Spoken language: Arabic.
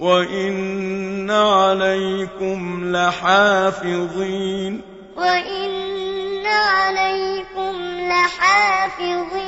وإن عليكم لحافظين وإن عليكم لحافظين